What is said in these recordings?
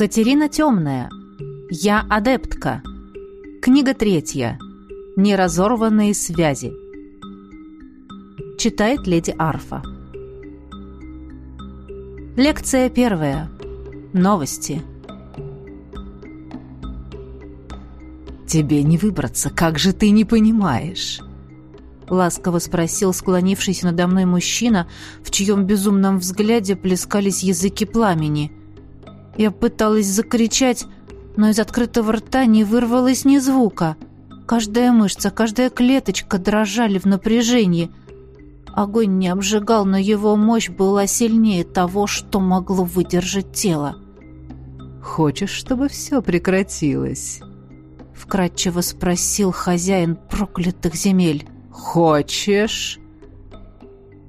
Катерина Темная. Я адептка. Книга третья. Неразорванные связи. Читает леди Арфа. Лекция первая. Новости. «Тебе не выбраться, как же ты не понимаешь?» Ласково спросил склонившийся надо мной мужчина, в чьем безумном взгляде плескались языки пламени. Я пыталась закричать, но из открытого рта не вырвалось ни звука. Каждая мышца, каждая клеточка дрожали в напряжении. Огонь не обжигал, но его мощь была сильнее того, что могло выдержать тело. «Хочешь, чтобы все прекратилось?» Вкратчиво спросил хозяин проклятых земель. «Хочешь?»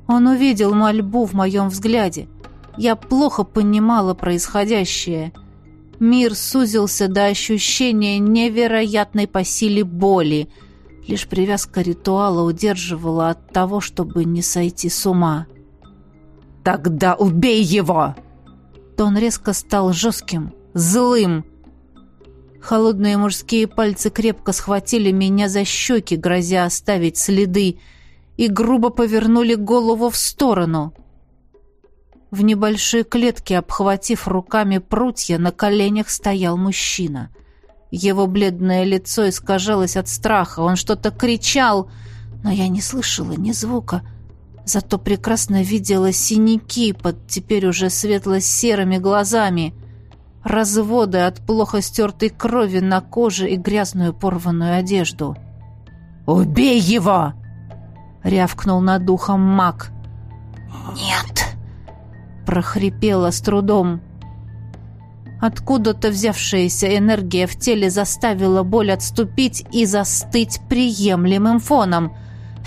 Он увидел мольбу в моем взгляде. Я плохо понимала происходящее. Мир сузился до ощущения невероятной по силе боли. Лишь привязка ритуала удерживала от того, чтобы не сойти с ума. «Тогда убей его!» Тон резко стал жестким, злым. Холодные мужские пальцы крепко схватили меня за щеки, грозя оставить следы, и грубо повернули голову в сторону. В небольшой клетке, обхватив руками прутья, на коленях стоял мужчина. Его бледное лицо искажалось от страха, он что-то кричал, но я не слышала ни звука, зато прекрасно видела синяки под теперь уже светло-серыми глазами — разводы от плохо стертой крови на коже и грязную порванную одежду. «Убей его!» — рявкнул над ухом маг. «Нет!» — прохрипела с трудом. Откуда-то взявшаяся энергия в теле заставила боль отступить и застыть приемлемым фоном.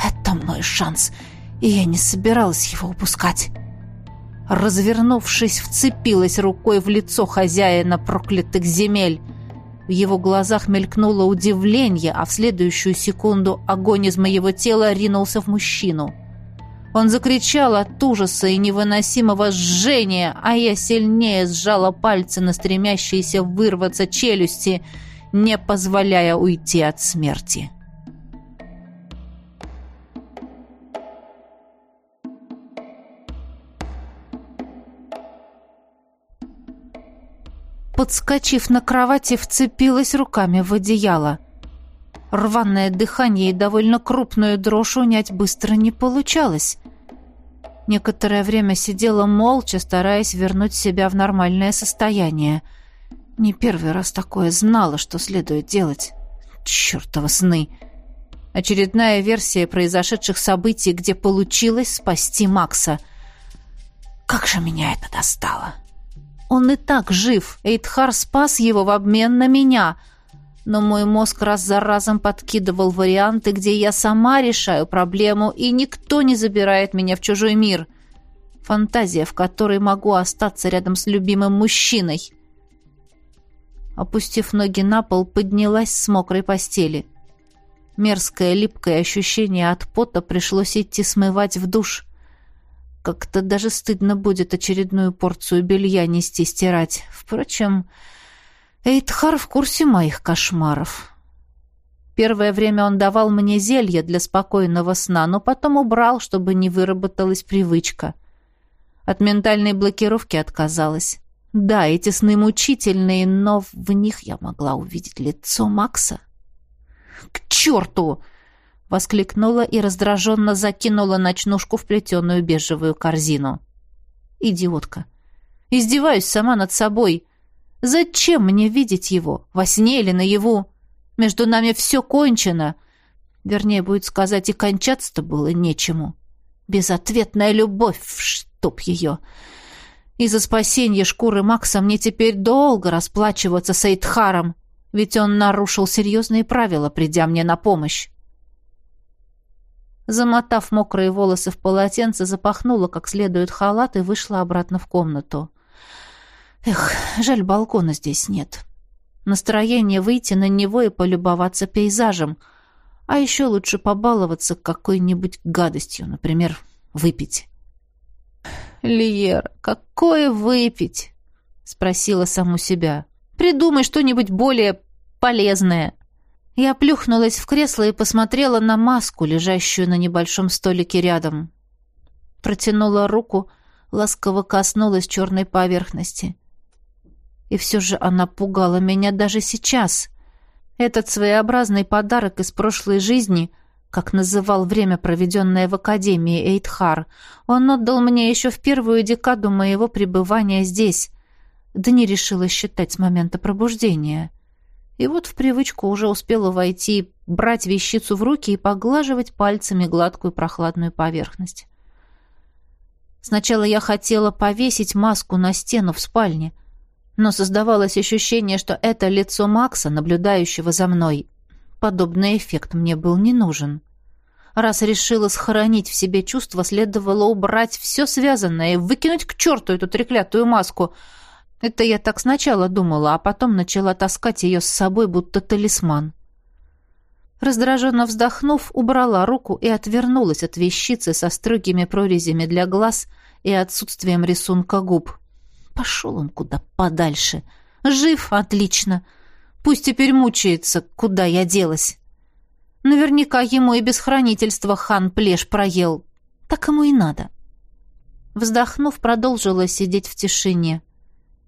«Это мой шанс, и я не собиралась его упускать!» развернувшись, вцепилась рукой в лицо хозяина проклятых земель. В его глазах мелькнуло удивление, а в следующую секунду огонь из моего тела ринулся в мужчину. Он закричал от ужаса и невыносимого жжения, а я сильнее сжала пальцы на стремящиеся вырваться челюсти, не позволяя уйти от смерти. подскочив на кровати, вцепилась руками в одеяло. Рваное дыхание и довольно крупную дрожь унять быстро не получалось. Некоторое время сидела молча, стараясь вернуть себя в нормальное состояние. Не первый раз такое знала, что следует делать. Чёртова сны! Очередная версия произошедших событий, где получилось спасти Макса. Как же меня это достало! — он и так жив. Эйдхар спас его в обмен на меня. Но мой мозг раз за разом подкидывал варианты, где я сама решаю проблему, и никто не забирает меня в чужой мир. Фантазия, в которой могу остаться рядом с любимым мужчиной. Опустив ноги на пол, поднялась с мокрой постели. Мерзкое липкое ощущение от пота пришлось идти смывать в душ. Как-то даже стыдно будет очередную порцию белья нести стирать. Впрочем, Эйтхар в курсе моих кошмаров. Первое время он давал мне зелье для спокойного сна, но потом убрал, чтобы не выработалась привычка. От ментальной блокировки отказалась. Да, эти сны мучительные, но в них я могла увидеть лицо Макса. «К черту!» воскликнула и раздраженно закинула ночнушку в плетеную бежевую корзину. «Идиотка! Издеваюсь сама над собой. Зачем мне видеть его, во сне или наяву? Между нами все кончено. Вернее, будет сказать, и кончаться-то было нечему. Безответная любовь, чтоб ее!» И за спасение шкуры Макса мне теперь долго расплачиваться с Эйтхаром, ведь он нарушил серьезные правила, придя мне на помощь. Замотав мокрые волосы в полотенце, запахнула как следует халат и вышла обратно в комнату. Эх, жаль, балкона здесь нет. Настроение выйти на него и полюбоваться пейзажем. А еще лучше побаловаться какой-нибудь гадостью, например, выпить. Лиер, какое выпить? — спросила саму себя. «Придумай что-нибудь более полезное». Я плюхнулась в кресло и посмотрела на маску, лежащую на небольшом столике рядом. Протянула руку, ласково коснулась черной поверхности. И все же она пугала меня даже сейчас. Этот своеобразный подарок из прошлой жизни, как называл время, проведенное в Академии Эйтхар, он отдал мне еще в первую декаду моего пребывания здесь. Да не решила считать с момента пробуждения. — и вот в привычку уже успела войти, брать вещицу в руки и поглаживать пальцами гладкую прохладную поверхность. Сначала я хотела повесить маску на стену в спальне, но создавалось ощущение, что это лицо Макса, наблюдающего за мной. Подобный эффект мне был не нужен. Раз решила схоронить в себе чувства, следовало убрать все связанное и выкинуть к черту эту треклятую маску — это я так сначала думала, а потом начала таскать ее с собой, будто талисман. Раздраженно вздохнув, убрала руку и отвернулась от вещицы со строгими прорезями для глаз и отсутствием рисунка губ. Пошел он куда подальше. Жив, отлично. Пусть теперь мучается, куда я делась. Наверняка ему и без хранительства хан плешь проел. Так ему и надо. Вздохнув, продолжила сидеть в тишине. —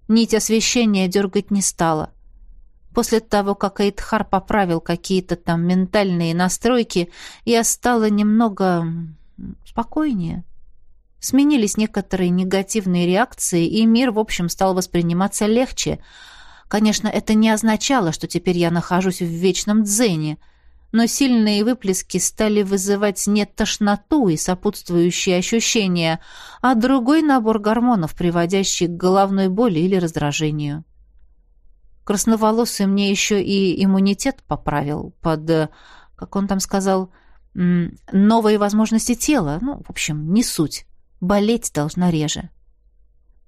Нить освещения дергать не стала. После того, как Эйдхар поправил какие-то там ментальные настройки, я стала немного спокойнее. Сменились некоторые негативные реакции, и мир, в общем, стал восприниматься легче. Конечно, это не означало, что теперь я нахожусь в вечном дзене — но сильные выплески стали вызывать не тошноту и сопутствующие ощущения, а другой набор гормонов, приводящий к головной боли или раздражению. Красноволосый мне еще и иммунитет поправил под, как он там сказал, новые возможности тела. Ну, в общем, не суть. Болеть должна реже.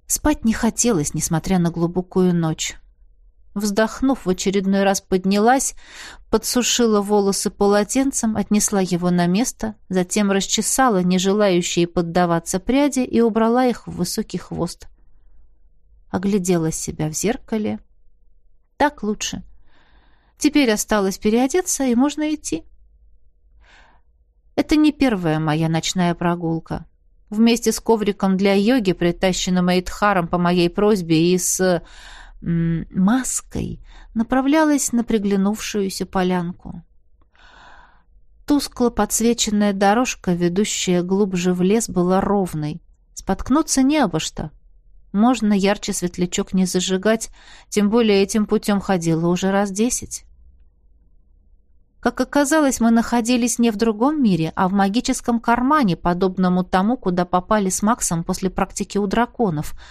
Спать не хотелось, несмотря на глубокую ночь. Вздохнув, в очередной раз поднялась, подсушила волосы полотенцем, отнесла его на место, затем расчесала не желающие поддаваться пряди и убрала их в высокий хвост. Оглядела себя в зеркале. Так лучше. Теперь осталось переодеться, и можно идти. Это не первая моя ночная прогулка. Вместе с ковриком для йоги, притащенным Эйдхаром по моей просьбе, и с маской направлялась на приглянувшуюся полянку. Тускло подсвеченная дорожка, ведущая глубже в лес, была ровной. Споткнуться не обо что. Можно ярче светлячок не зажигать, тем более этим путем ходила уже раз десять. Как оказалось, мы находились не в другом мире, а в магическом кармане, подобному тому, куда попали с Максом после практики у драконов —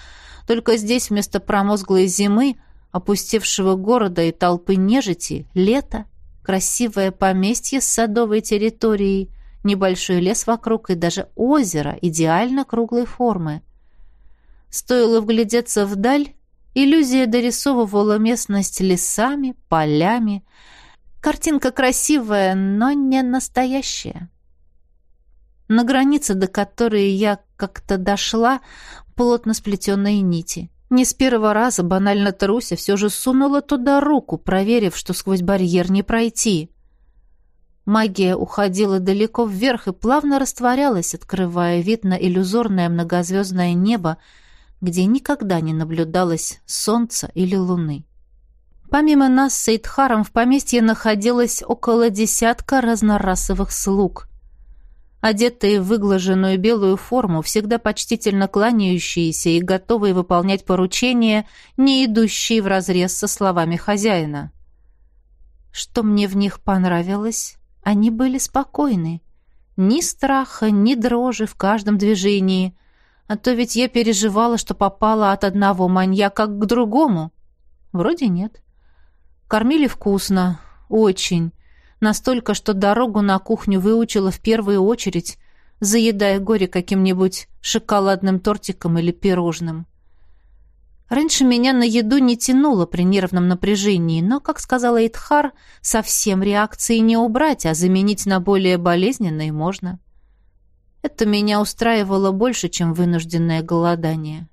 только здесь вместо промозглой зимы, опустевшего города и толпы нежити, лето, красивое поместье с садовой территорией, небольшой лес вокруг и даже озеро идеально круглой формы. Стоило вглядеться вдаль, иллюзия дорисовывала местность лесами, полями. Картинка красивая, но не настоящая. На границе, до которой я как-то дошла, плотно сплетенные нити. Не с первого раза, банально труся, все же сунула туда руку, проверив, что сквозь барьер не пройти. Магия уходила далеко вверх и плавно растворялась, открывая вид на иллюзорное многозвездное небо, где никогда не наблюдалось солнца или луны. Помимо нас с Эйдхаром в поместье находилось около десятка разнорасовых слуг одетые в выглаженную белую форму, всегда почтительно кланяющиеся и готовые выполнять поручения, не идущие вразрез со словами хозяина. Что мне в них понравилось, они были спокойны. Ни страха, ни дрожи в каждом движении. А то ведь я переживала, что попала от одного маньяка к другому. Вроде нет. Кормили вкусно, очень. Настолько, что дорогу на кухню выучила в первую очередь, заедая горе каким-нибудь шоколадным тортиком или пирожным. Раньше меня на еду не тянуло при нервном напряжении, но, как сказала Итхар, совсем реакции не убрать, а заменить на более болезненные можно. Это меня устраивало больше, чем вынужденное голодание.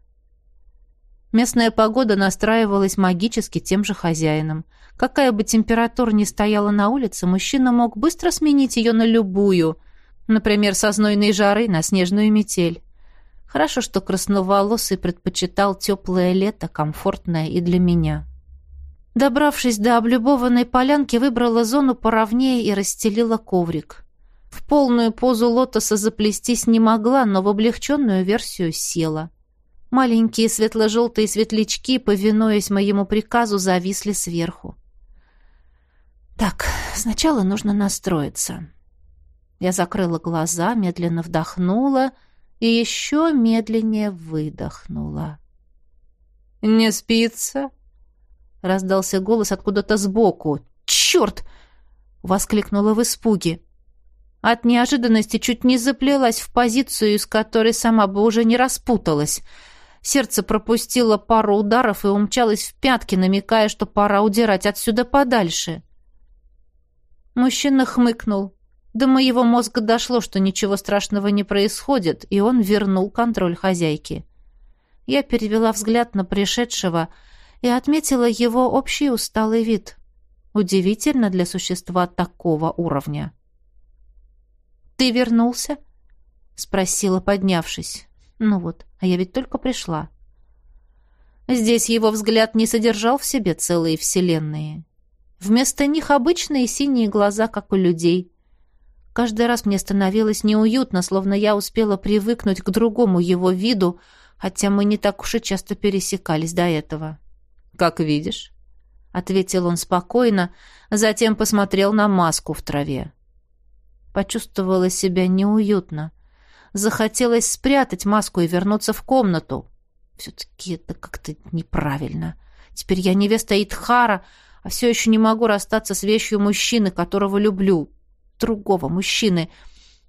Местная погода настраивалась магически тем же хозяином. Какая бы температура ни стояла на улице, мужчина мог быстро сменить ее на любую, например, со знойной жары на снежную метель. Хорошо, что красноволосый предпочитал теплое лето, комфортное и для меня. Добравшись до облюбованной полянки, выбрала зону поровнее и расстелила коврик. В полную позу лотоса заплестись не могла, но в облегченную версию села. Маленькие светло-желтые светлячки, повинуясь моему приказу, зависли сверху. Так, сначала нужно настроиться. Я закрыла глаза, медленно вдохнула и еще медленнее выдохнула. «Не спится?» — раздался голос откуда-то сбоку. «Черт!» — воскликнула в испуге. От неожиданности чуть не заплелась в позицию, из которой сама бы уже не распуталась — Сердце пропустило пару ударов и умчалось в пятки, намекая, что пора удирать отсюда подальше. Мужчина хмыкнул. До моего мозга дошло, что ничего страшного не происходит, и он вернул контроль хозяйки. Я перевела взгляд на пришедшего и отметила его общий усталый вид. Удивительно для существа такого уровня. «Ты вернулся?» — спросила, поднявшись. Ну вот, а я ведь только пришла. Здесь его взгляд не содержал в себе целые вселенные. Вместо них обычные синие глаза, как у людей. Каждый раз мне становилось неуютно, словно я успела привыкнуть к другому его виду, хотя мы не так уж и часто пересекались до этого. «Как видишь», — ответил он спокойно, затем посмотрел на маску в траве. Почувствовала себя неуютно. Захотелось спрятать маску и вернуться в комнату. Все-таки это как-то неправильно. Теперь я невеста Итхара, а все еще не могу расстаться с вещью мужчины, которого люблю. Другого мужчины.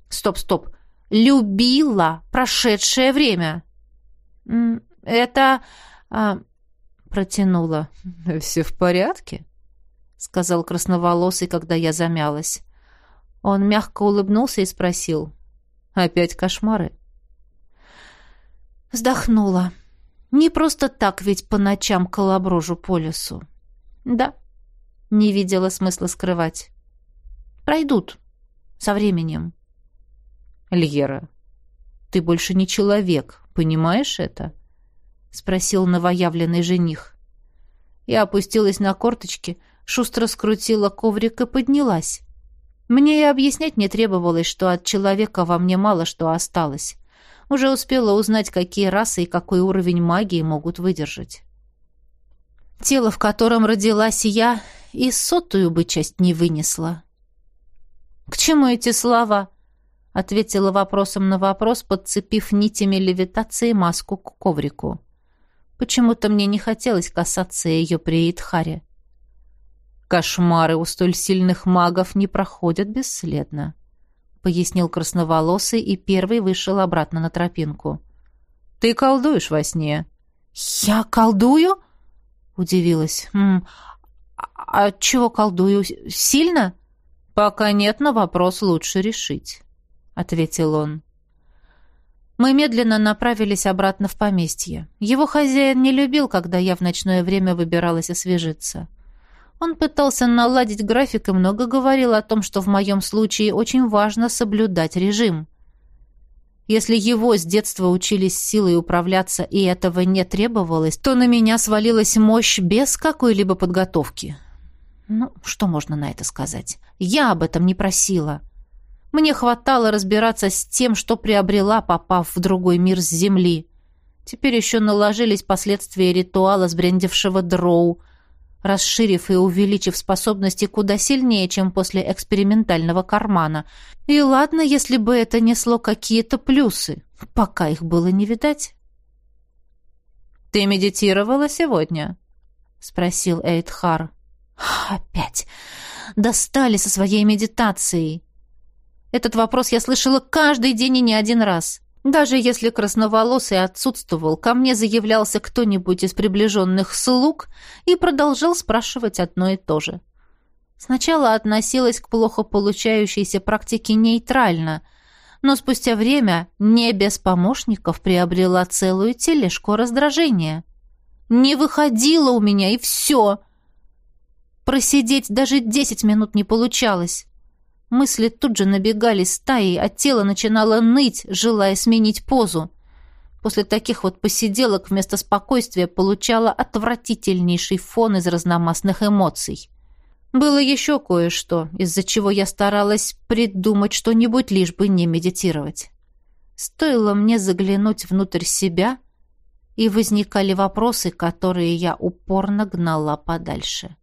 Стоп, стоп. Любила прошедшее время. Это... А, протянула. «Все в порядке?» — сказал красноволосый, когда я замялась. Он мягко улыбнулся и спросил. Опять кошмары. Вздохнула. Не просто так ведь по ночам колоброжу по лесу. Да, не видела смысла скрывать. Пройдут. Со временем. Льера, ты больше не человек, понимаешь это? Спросил новоявленный жених. Я опустилась на корточки, шустро скрутила коврик и поднялась. Мне и объяснять не требовалось, что от человека во мне мало что осталось. Уже успела узнать, какие расы и какой уровень магии могут выдержать. Тело, в котором родилась я, и сотую бы часть не вынесла. «К чему эти слова?» — ответила вопросом на вопрос, подцепив нитями левитации маску к коврику. Почему-то мне не хотелось касаться ее при Идхаре. Кошмары у столь сильных магов не проходят бесследно, пояснил красноволосый и первый вышел обратно на тропинку. Ты колдуешь во сне. Я колдую? удивилась. М а чего колдую? Сильно? Пока нет, но вопрос лучше решить, ответил он. Мы медленно направились обратно в поместье. Его хозяин не любил, когда я в ночное время выбиралась освежиться. Он пытался наладить график и много говорил о том, что в моем случае очень важно соблюдать режим. Если его с детства учились силой управляться и этого не требовалось, то на меня свалилась мощь без какой-либо подготовки. Ну, что можно на это сказать? Я об этом не просила. Мне хватало разбираться с тем, что приобрела, попав в другой мир с Земли. Теперь еще наложились последствия ритуала сбрендившего дроу – расширив и увеличив способности куда сильнее, чем после экспериментального кармана. И ладно, если бы это несло какие-то плюсы, пока их было не видать. «Ты медитировала сегодня?» — спросил Эйдхар. «Опять! Достали со своей медитацией!» Этот вопрос я слышала каждый день и не один раз. Даже если красноволосый отсутствовал, ко мне заявлялся кто-нибудь из приближенных слуг и продолжал спрашивать одно и то же. Сначала относилась к плохо получающейся практике нейтрально, но спустя время, не без помощников, приобрела целую тележку раздражения. Не выходило у меня, и все. Просидеть даже десять минут не получалось. Мысли тут же набегали стаей, а тело начинало ныть, желая сменить позу. После таких вот посиделок вместо спокойствия получала отвратительнейший фон из разномастных эмоций. Было еще кое-что, из-за чего я старалась придумать что-нибудь, лишь бы не медитировать. Стоило мне заглянуть внутрь себя, и возникали вопросы, которые я упорно гнала подальше.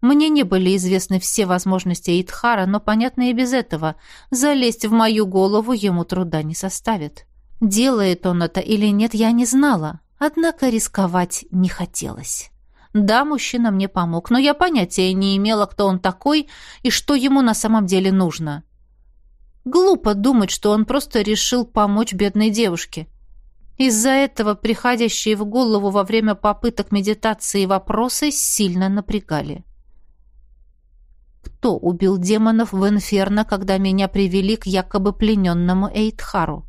Мне не были известны все возможности Итхара, но, понятно и без этого, залезть в мою голову ему труда не составит. Делает он это или нет, я не знала, однако рисковать не хотелось. Да, мужчина мне помог, но я понятия не имела, кто он такой и что ему на самом деле нужно. Глупо думать, что он просто решил помочь бедной девушке. Из-за этого приходящие в голову во время попыток медитации вопросы сильно напрягали. Кто убил демонов в Инферно, когда меня привели к якобы плененному Эйтхару?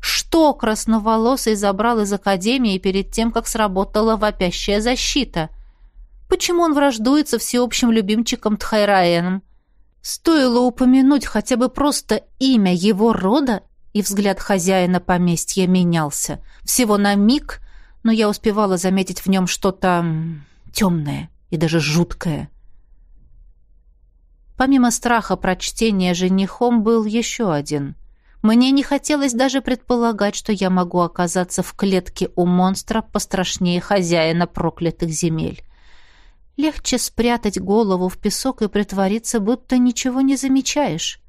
Что красноволосый забрал из Академии перед тем, как сработала вопящая защита? Почему он враждует со всеобщим любимчиком Тхайраеном? Стоило упомянуть хотя бы просто имя его рода, и взгляд хозяина поместья менялся. Всего на миг, но я успевала заметить в нем что-то темное и даже жуткое. Помимо страха прочтения женихом был еще один. Мне не хотелось даже предполагать, что я могу оказаться в клетке у монстра пострашнее хозяина проклятых земель. Легче спрятать голову в песок и притвориться, будто ничего не замечаешь.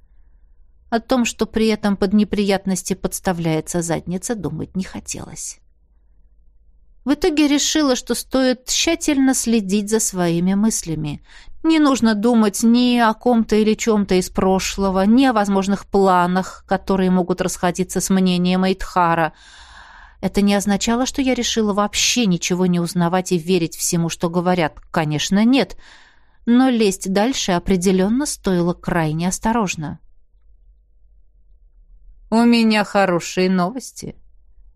О том, что при этом под неприятности подставляется задница, думать не хотелось. В итоге решила, что стоит тщательно следить за своими мыслями. Не нужно думать ни о ком-то или чем-то из прошлого, ни о возможных планах, которые могут расходиться с мнением Эйтхара. Это не означало, что я решила вообще ничего не узнавать и верить всему, что говорят. Конечно, нет. Но лезть дальше определенно стоило крайне осторожно. «У меня хорошие новости»,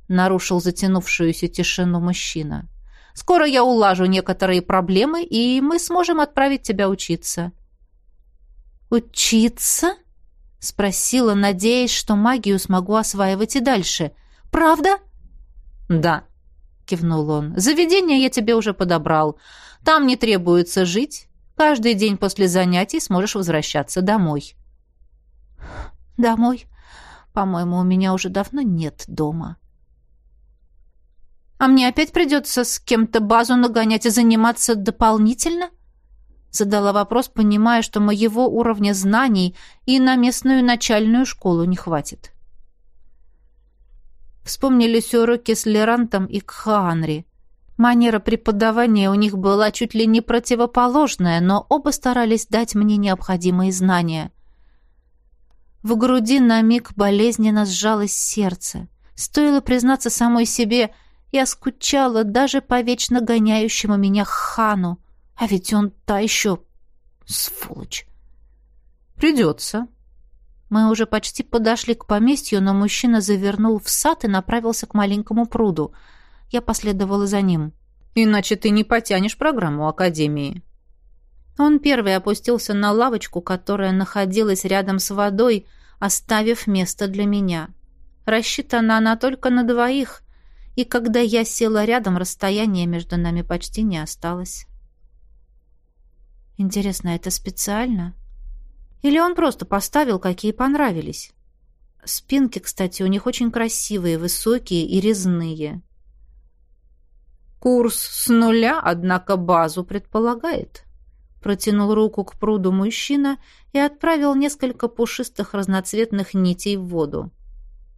нарушил затянувшуюся тишину мужчина. Скоро я улажу некоторые проблемы, и мы сможем отправить тебя учиться. Учиться? спросила, надеясь, что магию смогу осваивать и дальше. Правда? Да, кивнул он. Заведение я тебе уже подобрал. Там не требуется жить. Каждый день после занятий сможешь возвращаться домой. Домой? По-моему, у меня уже давно нет дома. А мне опять придется с кем-то базу нагонять и заниматься дополнительно? Задала вопрос, понимая, что моего уровня знаний и на местную начальную школу не хватит. Вспомнились уроки с Лерантом и Кхаанри. Манера преподавания у них была чуть ли не противоположная, но оба старались дать мне необходимые знания. В груди на миг болезненно сжалось сердце. Стоило признаться самой себе – я скучала даже по вечно гоняющему меня хану. А ведь он та еще сволочь. Придется. Мы уже почти подошли к поместью, но мужчина завернул в сад и направился к маленькому пруду. Я последовала за ним. Иначе ты не потянешь программу Академии. Он первый опустился на лавочку, которая находилась рядом с водой, оставив место для меня. Рассчитана она только на двоих, и когда я села рядом, расстояние между нами почти не осталось. Интересно, это специально? Или он просто поставил, какие понравились? Спинки, кстати, у них очень красивые, высокие и резные. Курс с нуля, однако базу предполагает. Протянул руку к пруду мужчина и отправил несколько пушистых разноцветных нитей в воду.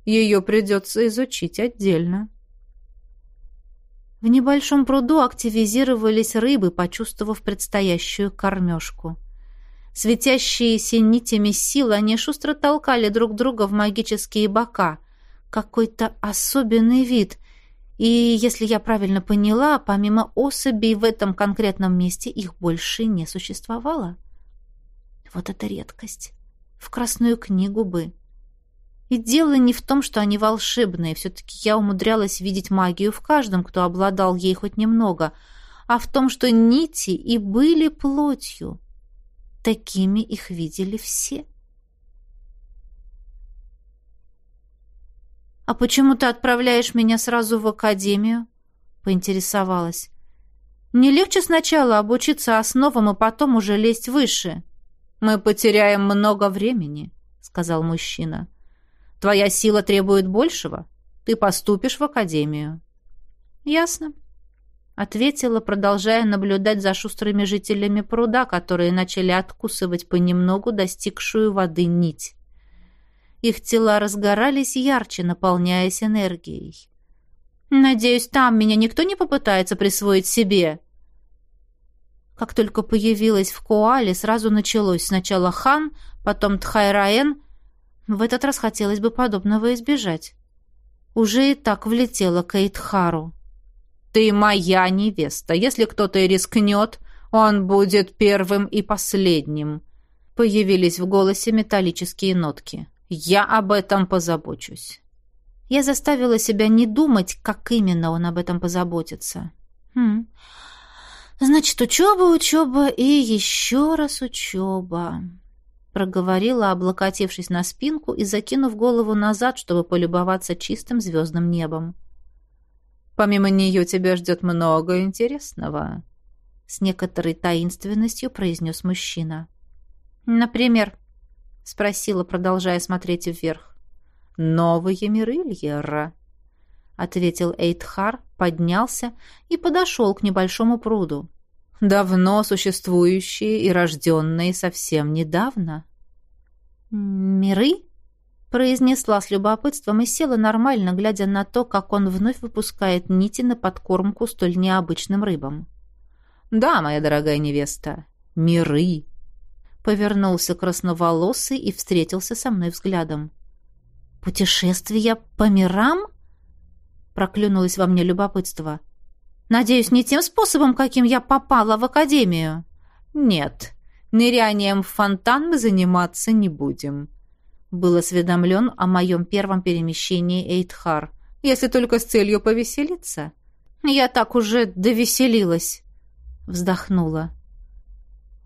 Ее придется изучить отдельно. В небольшом пруду активизировались рыбы, почувствовав предстоящую кормежку. Светящиеся нитями сил, они шустро толкали друг друга в магические бока. Какой-то особенный вид. И, если я правильно поняла, помимо особей в этом конкретном месте их больше не существовало. Вот это редкость. В Красную книгу бы. И дело не в том, что они волшебные, все-таки я умудрялась видеть магию в каждом, кто обладал ей хоть немного, а в том, что нити и были плотью. Такими их видели все. «А почему ты отправляешь меня сразу в академию?» — поинтересовалась. «Не легче сначала обучиться основам, и потом уже лезть выше?» «Мы потеряем много времени», — сказал мужчина. Твоя сила требует большего. Ты поступишь в академию». «Ясно», — ответила, продолжая наблюдать за шустрыми жителями пруда, которые начали откусывать понемногу достигшую воды нить. Их тела разгорались ярче, наполняясь энергией. «Надеюсь, там меня никто не попытается присвоить себе?» Как только появилась в Коале, сразу началось сначала Хан, потом Тхайраен, в этот раз хотелось бы подобного избежать. Уже и так влетела Кейтхару. «Ты моя невеста. Если кто-то и рискнет, он будет первым и последним». Появились в голосе металлические нотки. «Я об этом позабочусь». Я заставила себя не думать, как именно он об этом позаботится. Хм. Значит, учеба, учеба и еще раз учеба проговорила, облокотившись на спинку и закинув голову назад, чтобы полюбоваться чистым звездным небом. «Помимо нее тебя ждет много интересного», — с некоторой таинственностью произнес мужчина. «Например?» — спросила, продолжая смотреть вверх. «Новые миры, Льерра», — ответил Эйтхар, поднялся и подошел к небольшому пруду давно существующие и рожденные совсем недавно. «Миры?» — произнесла с любопытством и села нормально, глядя на то, как он вновь выпускает нити на подкормку столь необычным рыбам. «Да, моя дорогая невеста, миры!» Повернулся красноволосый и встретился со мной взглядом. «Путешествия по мирам?» Проклюнулось во мне любопытство. Надеюсь, не тем способом, каким я попала в академию. Нет, нырянием в фонтан мы заниматься не будем. Был осведомлен о моем первом перемещении Эйтхар, если только с целью повеселиться. Я так уже довеселилась, вздохнула.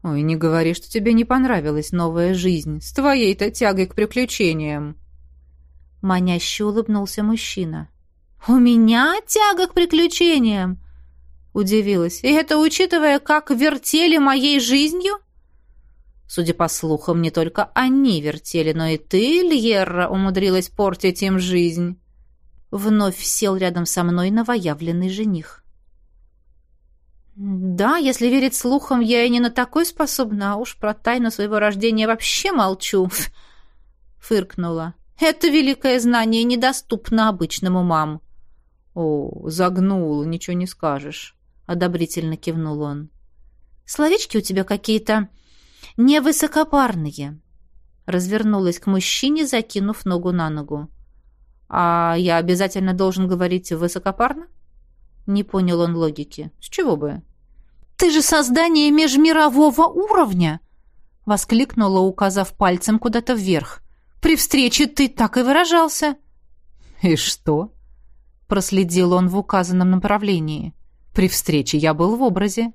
Ой, не говори, что тебе не понравилась новая жизнь с твоей-то тягой к приключениям. Маняще улыбнулся мужчина. «У меня тяга к приключениям? Удивилась. «И это учитывая, как вертели моей жизнью?» Судя по слухам, не только они вертели, но и ты, Льерра, умудрилась портить им жизнь. Вновь сел рядом со мной новоявленный жених. «Да, если верить слухам, я и не на такой способна, а уж про тайну своего рождения вообще молчу», — фыркнула. «Это великое знание недоступно обычным умам». «О, загнул, ничего не скажешь» одобрительно кивнул он. Словечки у тебя какие-то невысокопарные. Развернулась к мужчине, закинув ногу на ногу. А я обязательно должен говорить высокопарно? Не понял он логики. С чего бы? Ты же создание межмирового уровня, воскликнула, указав пальцем куда-то вверх. При встрече ты так и выражался. И что? проследил он в указанном направлении. При встрече я был в образе.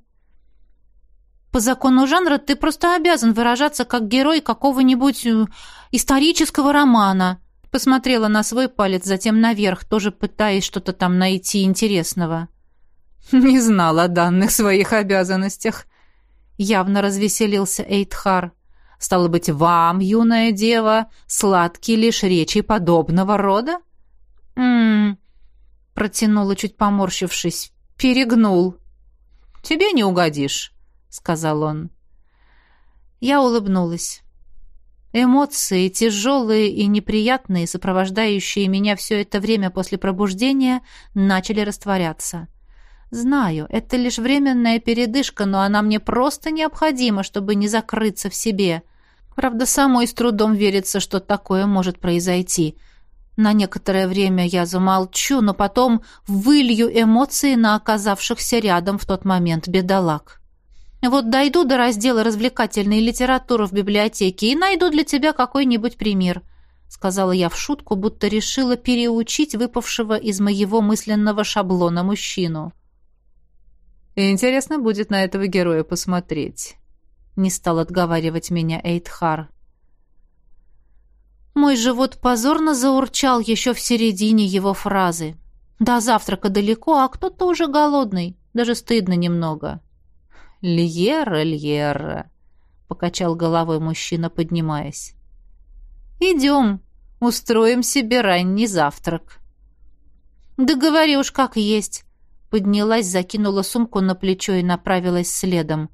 По закону жанра ты просто обязан выражаться как герой какого-нибудь э, исторического романа. Посмотрела на свой палец, затем наверх, тоже пытаясь что-то там найти интересного. Не знала о данных своих обязанностях. Явно развеселился Эйтхар. Стало быть, вам, юная дева, сладкие лишь речи подобного рода? М-м, протянула, чуть поморщившись. Перегнул. Тебе не угодишь, сказал он. Я улыбнулась. Эмоции, тяжелые и неприятные, сопровождающие меня все это время после пробуждения, начали растворяться. Знаю, это лишь временная передышка, но она мне просто необходима, чтобы не закрыться в себе. Правда, самой с трудом верится, что такое может произойти. На некоторое время я замолчу, но потом вылью эмоции на оказавшихся рядом в тот момент бедолаг. Вот дойду до раздела развлекательной литературы в библиотеке и найду для тебя какой-нибудь пример. — сказала я в шутку, будто решила переучить выпавшего из моего мысленного шаблона мужчину. «Интересно будет на этого героя посмотреть», — не стал отговаривать меня Эйдхар. Мой живот позорно заурчал еще в середине его фразы. До завтрака далеко, а кто-то уже голодный. Даже стыдно немного. «Льера, Льера», — покачал головой мужчина, поднимаясь. «Идем, устроим себе ранний завтрак». «Да говори уж как есть», — поднялась, закинула сумку на плечо и направилась следом.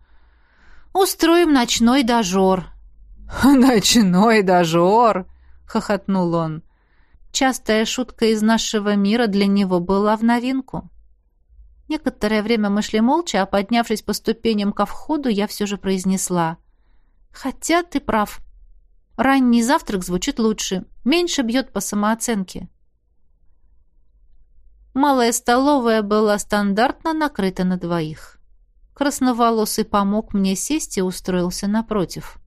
«Устроим ночной дожор». «Ночной дожор!» — хохотнул он. Частая шутка из нашего мира для него была в новинку. Некоторое время мы шли молча, а поднявшись по ступеням ко входу, я все же произнесла. «Хотя ты прав. Ранний завтрак звучит лучше, меньше бьет по самооценке». Малая столовая была стандартно накрыта на двоих. Красноволосый помог мне сесть и устроился напротив.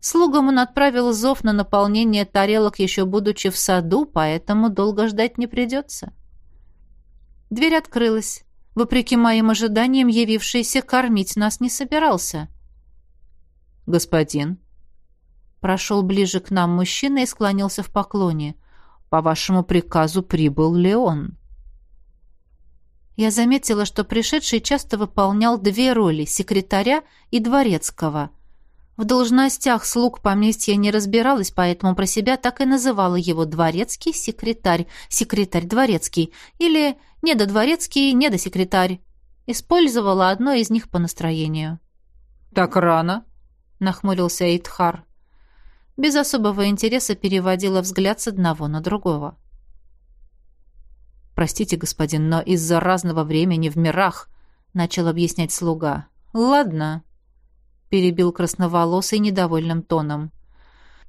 Слугам он отправил зов на наполнение тарелок, еще будучи в саду, поэтому долго ждать не придется. Дверь открылась. Вопреки моим ожиданиям, явившийся кормить нас не собирался. «Господин?» Прошел ближе к нам мужчина и склонился в поклоне. «По вашему приказу прибыл Леон». Я заметила, что пришедший часто выполнял две роли — секретаря и дворецкого — в должностях слуг поместья не разбиралась, поэтому про себя так и называла его дворецкий секретарь, секретарь дворецкий или недодворецкий, недосекретарь. Использовала одно из них по настроению. «Так рано?» — нахмурился Эйдхар. Без особого интереса переводила взгляд с одного на другого. «Простите, господин, но из-за разного времени в мирах», — начал объяснять слуга. «Ладно», перебил красноволосый недовольным тоном.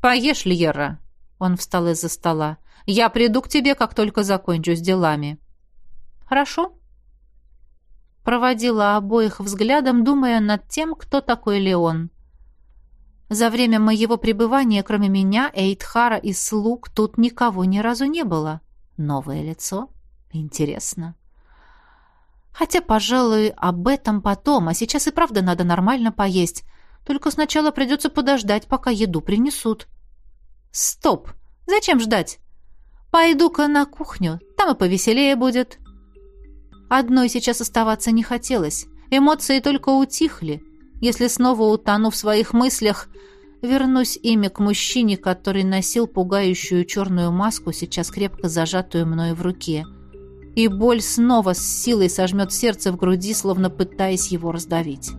«Поешь, Льера!» Он встал из-за стола. «Я приду к тебе, как только закончу с делами». «Хорошо». Проводила обоих взглядом, думая над тем, кто такой Леон. За время моего пребывания, кроме меня, Эйдхара и слуг, тут никого ни разу не было. Новое лицо? Интересно. Хотя, пожалуй, об этом потом, а сейчас и правда надо нормально поесть. Только сначала придется подождать, пока еду принесут. Стоп! Зачем ждать? Пойду-ка на кухню, там и повеселее будет. Одной сейчас оставаться не хотелось. Эмоции только утихли. Если снова утону в своих мыслях, вернусь ими к мужчине, который носил пугающую черную маску, сейчас крепко зажатую мною в руке. И боль снова с силой сожмет сердце в груди, словно пытаясь его раздавить.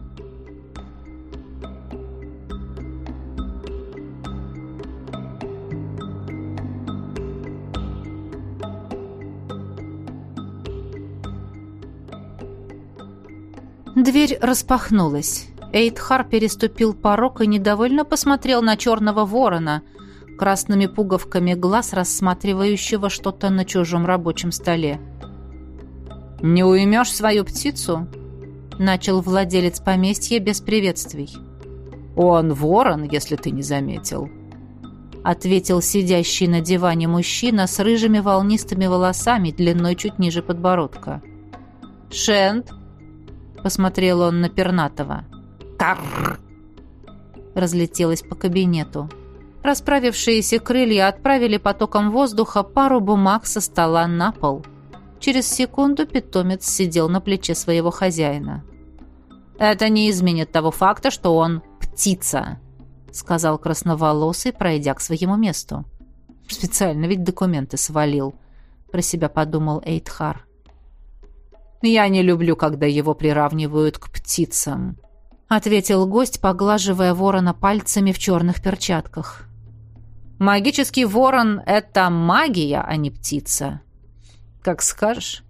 Дверь распахнулась. Эйдхар переступил порог и недовольно посмотрел на черного ворона, красными пуговками глаз, рассматривающего что-то на чужом рабочем столе. «Не уймешь свою птицу?» — начал владелец поместья без приветствий. «Он ворон, если ты не заметил», — ответил сидящий на диване мужчина с рыжими волнистыми волосами длиной чуть ниже подбородка. «Шент?» Посмотрел он на Пернатова. «Карр!» Разлетелось по кабинету. Расправившиеся крылья отправили потоком воздуха пару бумаг со стола на пол. Через секунду питомец сидел на плече своего хозяина. «Это не изменит того факта, что он птица», — сказал красноволосый, пройдя к своему месту. «Специально ведь документы свалил», — про себя подумал Эйдхар. «Я не люблю, когда его приравнивают к птицам», — ответил гость, поглаживая ворона пальцами в черных перчатках. «Магический ворон — это магия, а не птица». «Как скажешь».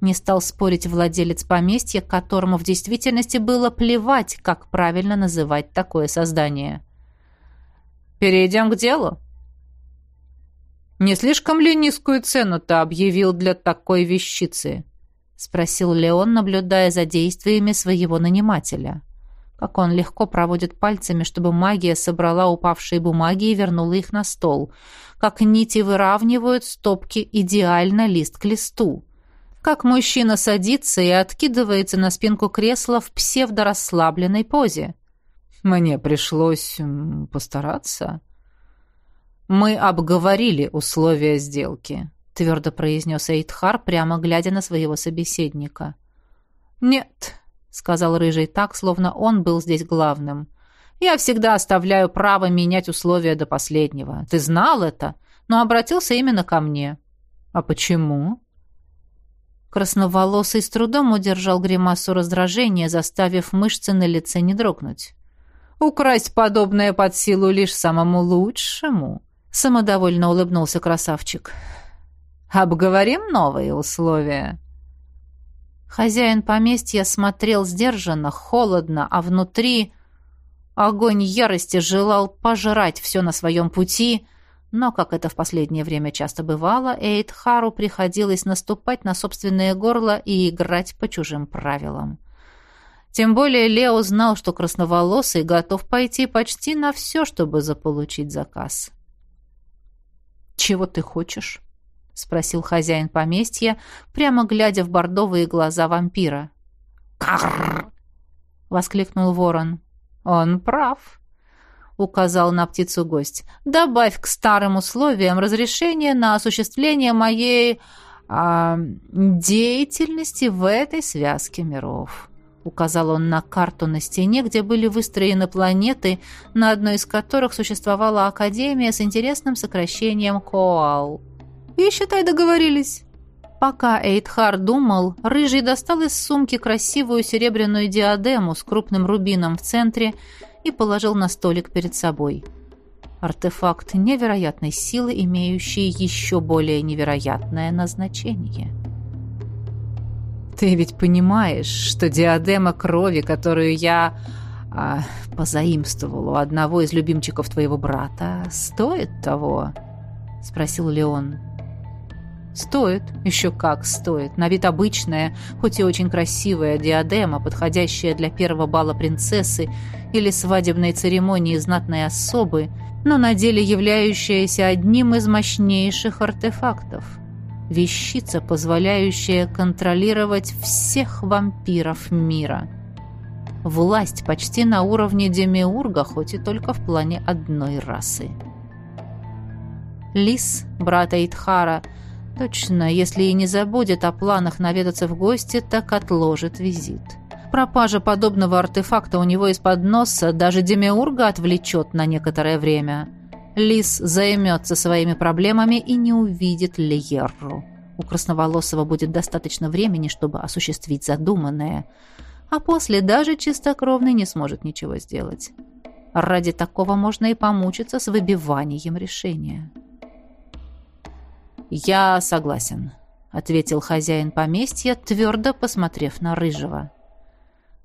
Не стал спорить владелец поместья, которому в действительности было плевать, как правильно называть такое создание. «Перейдем к делу», «Не слишком ли низкую цену ты объявил для такой вещицы?» — спросил Леон, наблюдая за действиями своего нанимателя. Как он легко проводит пальцами, чтобы магия собрала упавшие бумаги и вернула их на стол, как нити выравнивают стопки идеально лист к листу, как мужчина садится и откидывается на спинку кресла в псевдорасслабленной позе. Мне пришлось постараться. Мы обговорили условия сделки, твердо произнес Эйтхар, прямо глядя на своего собеседника. Нет, сказал рыжий так, словно он был здесь главным. Я всегда оставляю право менять условия до последнего. Ты знал это, но обратился именно ко мне. А почему? Красноволосый с трудом удержал гримасу раздражения, заставив мышцы на лице не дрогнуть. Украсть подобное под силу лишь самому лучшему, самодовольно улыбнулся красавчик. Обговорим новые условия. Хозяин поместья смотрел сдержанно, холодно, а внутри огонь ярости желал пожрать все на своем пути, но, как это в последнее время часто бывало, Эйдхару приходилось наступать на собственное горло и играть по чужим правилам. Тем более Лео знал, что красноволосый готов пойти почти на все, чтобы заполучить заказ. «Чего ты хочешь?» — спросил хозяин поместья, прямо глядя в бордовые глаза вампира. «Карр!» — воскликнул ворон. «Он прав», — указал на птицу гость. «Добавь к старым условиям разрешение на осуществление моей а, деятельности в этой связке миров». Указал он на карту на стене, где были выстроены планеты, на одной из которых существовала Академия с интересным сокращением Коал. И, считай, договорились. Пока Эйдхар думал, Рыжий достал из сумки красивую серебряную диадему с крупным рубином в центре и положил на столик перед собой. Артефакт невероятной силы, имеющий еще более невероятное назначение. «Ты ведь понимаешь, что диадема крови, которую я а, позаимствовал у одного из любимчиков твоего брата, стоит того?» — спросил Леон. Стоит, еще как стоит. На вид обычная, хоть и очень красивая диадема, подходящая для первого бала принцессы или свадебной церемонии знатной особы, но на деле являющаяся одним из мощнейших артефактов. Вещица, позволяющая контролировать всех вампиров мира. Власть почти на уровне демиурга, хоть и только в плане одной расы. Лис, брата Итхара, Точно, если и не забудет о планах наведаться в гости, так отложит визит. Пропажа подобного артефакта у него из-под носа даже Демиурга отвлечет на некоторое время. Лис займется своими проблемами и не увидит Лиерру. У Красноволосого будет достаточно времени, чтобы осуществить задуманное. А после даже чистокровный не сможет ничего сделать. Ради такого можно и помучиться с выбиванием решения. «Я согласен», — ответил хозяин поместья, твердо посмотрев на Рыжего.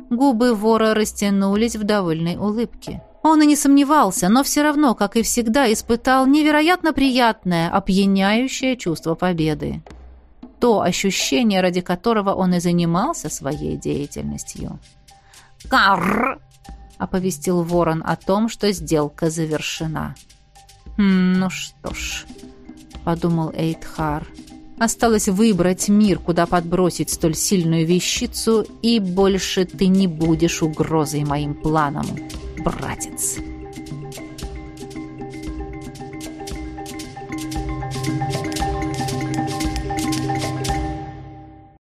Губы вора растянулись в довольной улыбке. Он и не сомневался, но все равно, как и всегда, испытал невероятно приятное, опьяняющее чувство победы. То ощущение, ради которого он и занимался своей деятельностью. «Карр!» — оповестил ворон о том, что сделка завершена. «Хм, «Ну что ж...» — подумал Эйдхар. «Осталось выбрать мир, куда подбросить столь сильную вещицу, и больше ты не будешь угрозой моим планам, братец». Thank you.